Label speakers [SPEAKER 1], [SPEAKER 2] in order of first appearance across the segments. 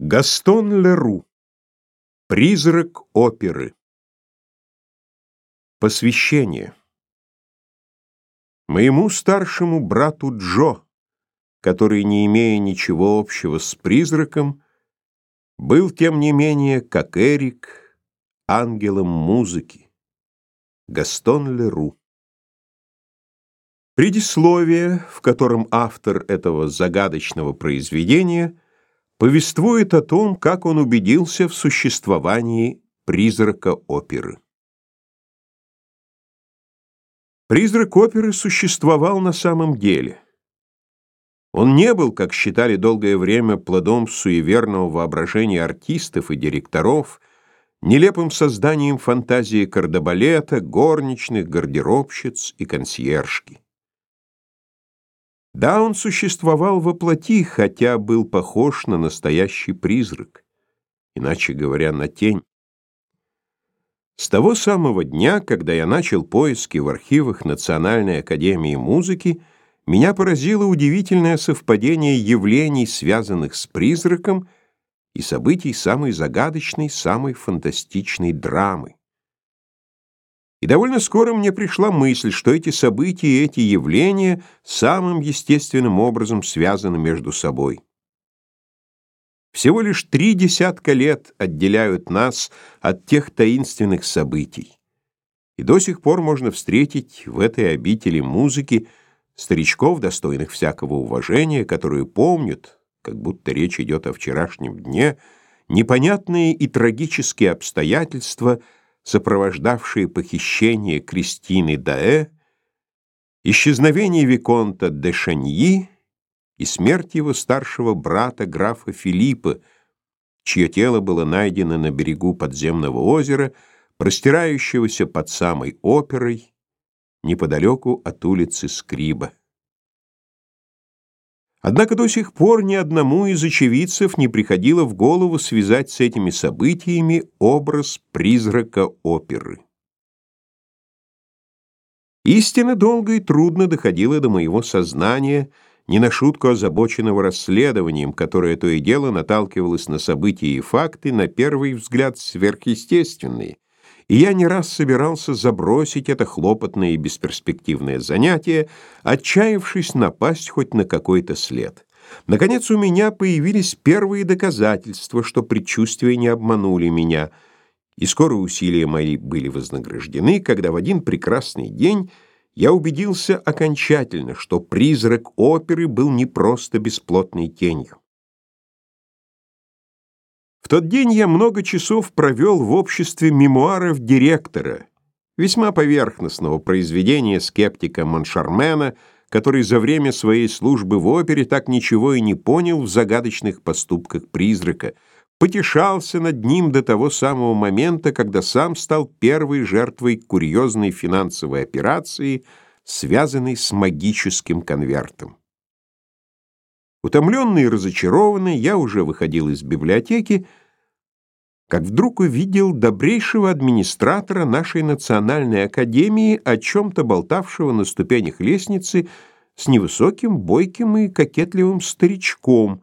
[SPEAKER 1] Гастон Леру. Призрак оперы. Посвящение. Моему старшему брату Джо, который, не имея ничего общего с призраком, был, тем не менее, как Эрик, ангелом музыки. Гастон Леру. Предисловие, в котором автор этого загадочного произведения – повествует о том, как он убедился в существовании призрака оперы. Призрак оперы существовал на самом деле. Он не был, как считали долгое время, плодом суеверного воображения артистов и директоров, нелепым созданием фантазии кардебалета, горничных, гардеробщиц и консьержки. Да, он существовал во плоти, хотя был похож на настоящий призрак, иначе говоря, на тень. С того самого дня, когда я начал поиски в архивах Национальной академии музыки, меня поразило удивительное совпадение явлений, связанных с призраком, и событий самой загадочной, самой фантастичной драмы. И довольно скоро мне пришла мысль, что эти события и эти явления самым естественным образом связаны между собой. Всего лишь три десятка лет отделяют нас от тех таинственных событий. И до сих пор можно встретить в этой обители музыки старичков, достойных всякого уважения, которые помнят, как будто речь идет о вчерашнем дне, непонятные и трагические обстоятельства — сопровождавшие похищение Кристины Даэ, исчезновение Виконта де Шаньи и смерть его старшего брата графа Филиппа, чье тело было найдено на берегу подземного озера, простирающегося под самой оперой, неподалеку от улицы Скриба. Однако до сих пор ни одному из очевидцев не приходило в голову связать с этими событиями образ призрака оперы. Истина долго и трудно доходила до моего сознания, не на шутку озабоченного расследованием, которое то и дело наталкивалось на события и факты, на первый взгляд сверхъестественные, и я не раз собирался забросить это хлопотное и бесперспективное занятие, отчаявшись напасть хоть на какой-то след. Наконец у меня появились первые доказательства, что предчувствия не обманули меня, и скоро усилия мои были вознаграждены, когда в один прекрасный день я убедился окончательно, что призрак оперы был не просто бесплотной тенью. В тот день я много часов провел в обществе мемуаров директора, весьма поверхностного произведения скептика Моншармена, который за время своей службы в опере так ничего и не понял в загадочных поступках призрака, потешался над ним до того самого момента, когда сам стал первой жертвой курьезной финансовой операции, связанной с магическим конвертом. Утомленный и разочарованный, я уже выходил из библиотеки, как вдруг увидел добрейшего администратора нашей национальной академии, о чем-то болтавшего на ступенях лестницы с невысоким, бойким и кокетливым старичком,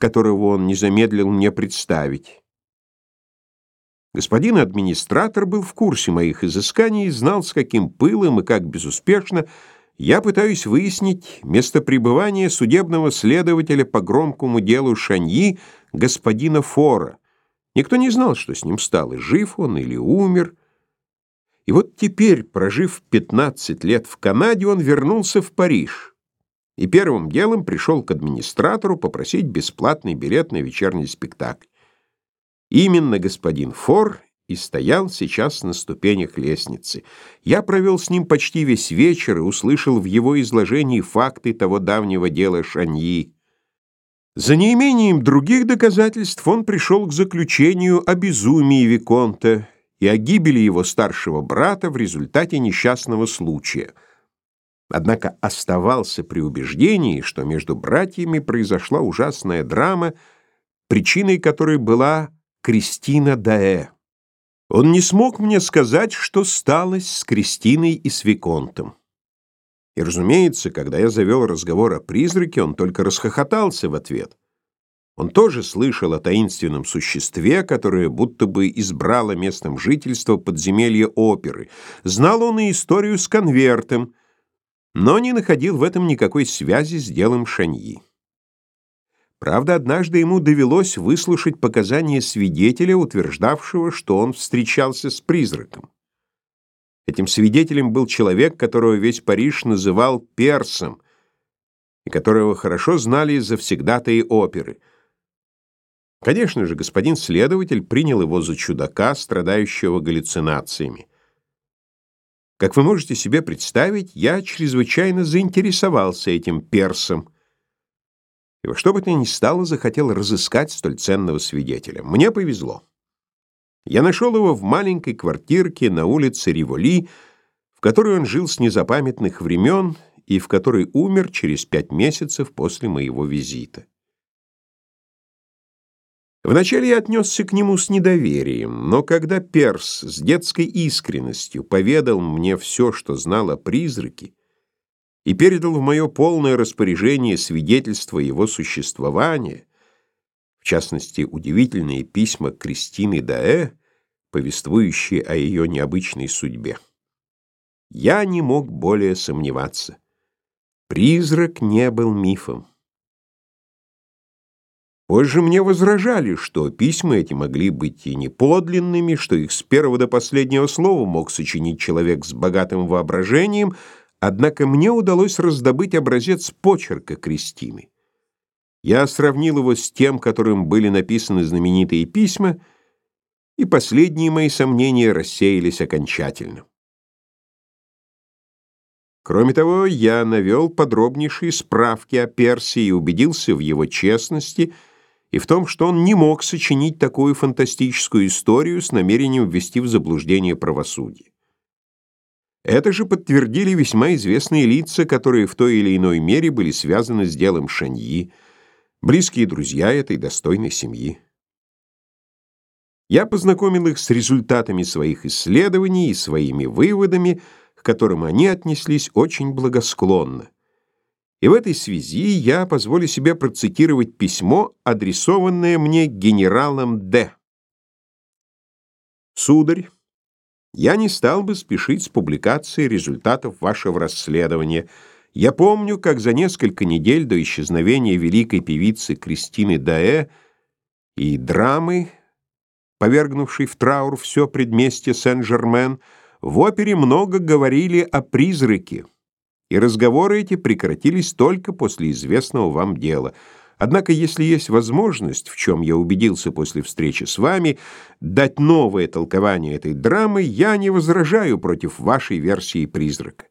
[SPEAKER 1] которого он не замедлил мне представить. Господин администратор был в курсе моих изысканий и знал, с каким пылом и как безуспешно я пытаюсь выяснить место пребывания судебного следователя по громкому делу Шаньи господина Фора. Никто не знал, что с ним стало, жив он или умер. И вот теперь, прожив 15 лет в Канаде, он вернулся в Париж. И первым делом пришел к администратору попросить бесплатный билет на вечерний спектакль. Именно господин Фор и стоял сейчас на ступенях лестницы. Я провел с ним почти весь вечер и услышал в его изложении факты того давнего дела Шаньи. За неимением других доказательств он пришел к заключению о безумии Виконта и о гибели его старшего брата в результате несчастного случая. Однако оставался при убеждении, что между братьями произошла ужасная драма, причиной которой была Кристина Даэ. Он не смог мне сказать, что сталось с Кристиной и с Виконтом. И, разумеется, когда я завел разговор о призраке, он только расхохотался в ответ. Он тоже слышал о таинственном существе, которое будто бы избрало местом жительства подземелья оперы. Знал он и историю с конвертом, но не находил в этом никакой связи с делом Шаньи. Правда, однажды ему довелось выслушать показания свидетеля, утверждавшего, что он встречался с призраком. Этим свидетелем был человек, которого весь Париж называл персом, и которого хорошо знали завсегдатаи оперы — Конечно же, господин следователь принял его за чудака, страдающего галлюцинациями. Как вы можете себе представить, я чрезвычайно заинтересовался этим персом, и во что бы то ни стало захотел разыскать столь ценного свидетеля. Мне повезло. Я нашел его в маленькой квартирке на улице Риволи, в которой он жил с незапамятных времен и в которой умер через пять месяцев после моего визита. Вначале я отнесся к нему с недоверием, но когда Перс с детской искренностью поведал мне все, что знал о призраке, и передал в мое полное распоряжение свидетельство его существования, в частности, удивительные письма Кристины Даэ, повествующие о ее необычной судьбе. Я не мог более сомневаться. Призрак не был мифом. Позже мне возражали, что письма эти могли быть и неподлинными, что их с первого до последнего слова мог сочинить человек с богатым воображением, однако мне удалось раздобыть образец почерка Кристины. Я сравнил его с тем, которым были написаны знаменитые письма, и последние мои сомнения рассеялись окончательно. Кроме того, я навел подробнейшие справки о Персии и убедился в его честности — и в том, что он не мог сочинить такую фантастическую историю с намерением ввести в заблуждение правосудие. Это же подтвердили весьма известные лица, которые в той или иной мере были связаны с делом Шаньи, близкие друзья этой достойной семьи. Я познакомил их с результатами своих исследований и своими выводами, к которым они отнеслись очень благосклонно. И в этой связи я позволю себе процитировать письмо, адресованное мне генералом Д. Сударь, я не стал бы спешить с публикацией результатов вашего расследования. Я помню, как за несколько недель до исчезновения великой певицы Кристины Даэ и драмы, повергнувшей в траур все предместье Сен-Жермен, в опере много говорили о призраке и разговоры эти прекратились только после известного вам дела. Однако, если есть возможность, в чем я убедился после встречи с вами, дать новое толкование этой драмы, я не возражаю против вашей версии «Призрака».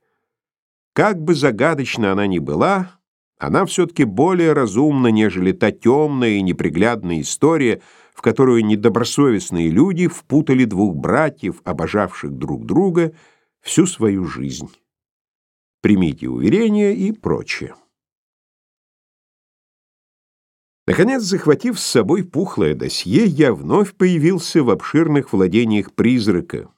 [SPEAKER 1] Как бы загадочна она ни была, она все-таки более разумна, нежели та темная и неприглядная история, в которую недобросовестные люди впутали двух братьев, обожавших друг друга, всю свою жизнь примите уверения и прочее. Наконец, захватив с собой пухлое досье, я вновь появился в обширных владениях призрака,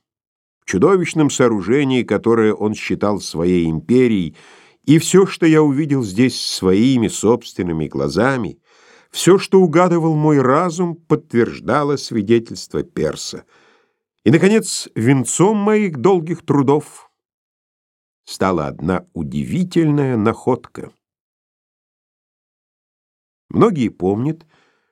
[SPEAKER 1] в чудовищном сооружении, которое он считал своей империей, и все, что я увидел здесь своими собственными глазами, все, что угадывал мой разум, подтверждало свидетельство Перса. И, наконец, венцом моих долгих трудов — стала одна удивительная находка. Многие помнят,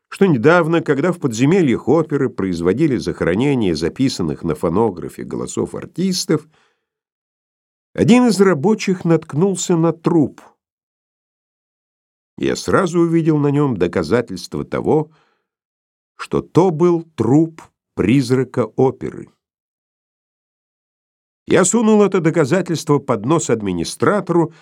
[SPEAKER 1] что недавно, когда в подземельях оперы производили захоронение записанных на фонографе голосов артистов, один из рабочих наткнулся на труп. Я сразу увидел на нем доказательство того, что то был труп призрака оперы. Я сунул это доказательство под нос администратору,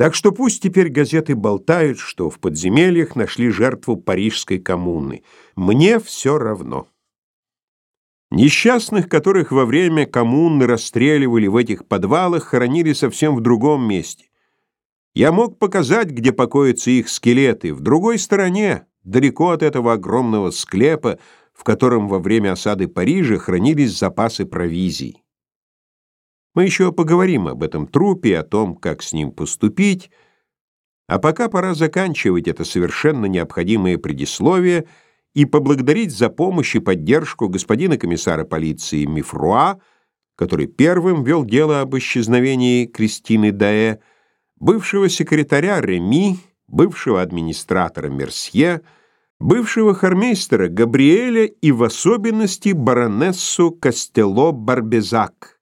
[SPEAKER 1] так что пусть теперь газеты болтают, что в подземельях нашли жертву парижской коммуны. Мне все равно. Несчастных, которых во время коммуны расстреливали в этих подвалах, хоронили совсем в другом месте. Я мог показать, где покоятся их скелеты, в другой стороне, далеко от этого огромного склепа, в котором во время осады Парижа хранились запасы провизий. Мы еще поговорим об этом трупе, о том, как с ним поступить, А пока пора заканчивать это совершенно необходимое предисловие и поблагодарить за помощь и поддержку господина комиссара полиции Мифруа, который первым вел дело об исчезновении Кристины Даэ, бывшего секретаря Реми, бывшего администратора Мерсье, бывшего хормейстера Габриэля и в особенности баронессу Кастело-Барбезак,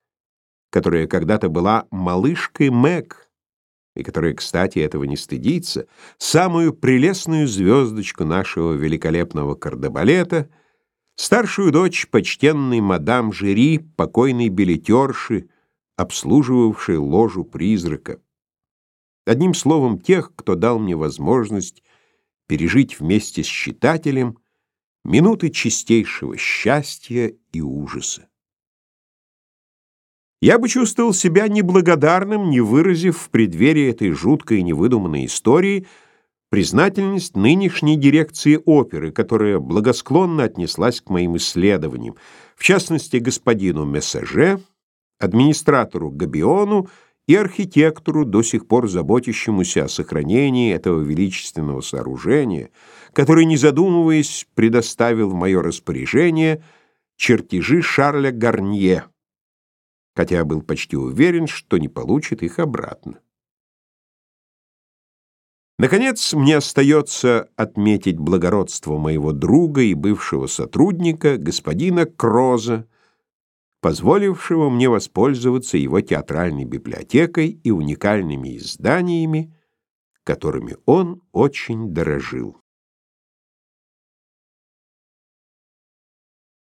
[SPEAKER 1] которая когда-то была малышкой Мэг, и которая, кстати, этого не стыдится, самую прелестную звездочку нашего великолепного кардебалета, старшую дочь почтенной мадам Жери, покойной билетерши, обслуживавшей ложу призрака. Одним словом, тех, кто дал мне возможность пережить вместе с читателем минуты чистейшего счастья и ужаса. Я бы чувствовал себя неблагодарным, не выразив в преддверии этой жуткой и невыдуманной истории признательность нынешней дирекции оперы, которая благосклонно отнеслась к моим исследованиям, в частности, господину Мессаже, администратору Габиону и архитектору, до сих пор заботящемуся о сохранении этого величественного сооружения, который, не задумываясь, предоставил в мое распоряжение чертежи Шарля Гарнье, хотя был почти уверен, что не получит их обратно. Наконец, мне остается отметить благородство моего друга и бывшего сотрудника, господина Кроза, позволившего мне воспользоваться его театральной библиотекой и уникальными изданиями, которыми он очень дорожил.